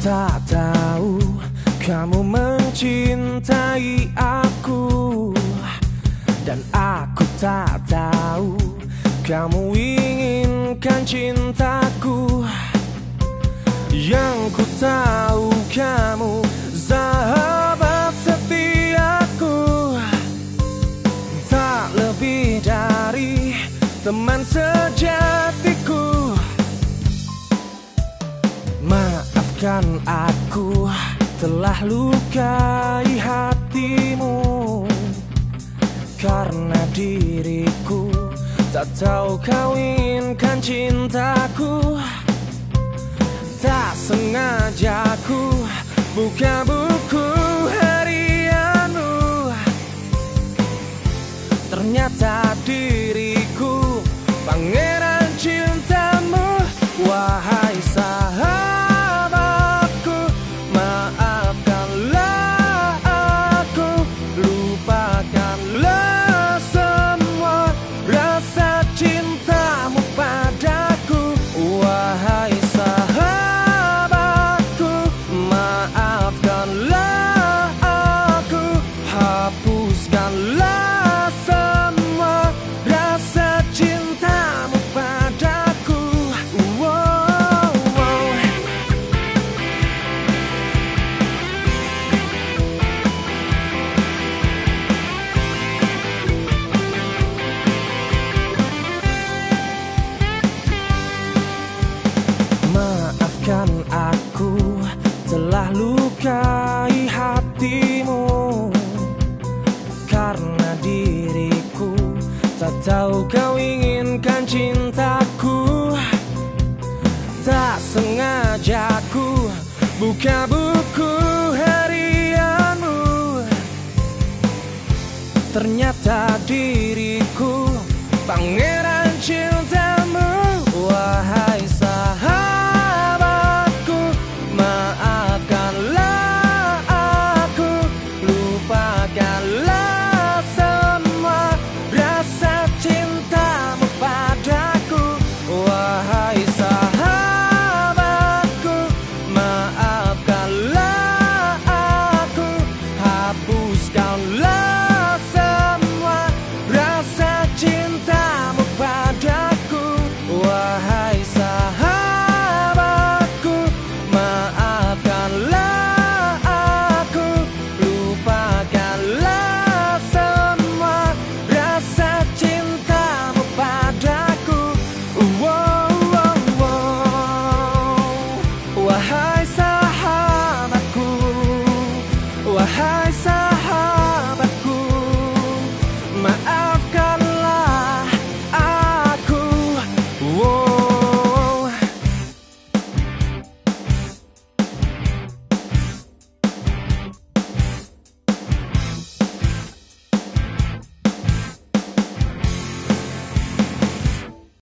tak tahu kamu mencintai aku. Dan aku tak tahu kamu inginkan cintaku. Yang ku tahu kamu Maafkan aku telah lukai hatimu. Karena diriku tak tahu kawinkan cintaku. Tak sengaja ku buka buku harianmu. Ternyata diriku pangeran lukai hatimu. Karena diriku tak tahu kau inginkan cintaku. Tak sengaja ku buka buku harianmu. Ternyata diriku pangeran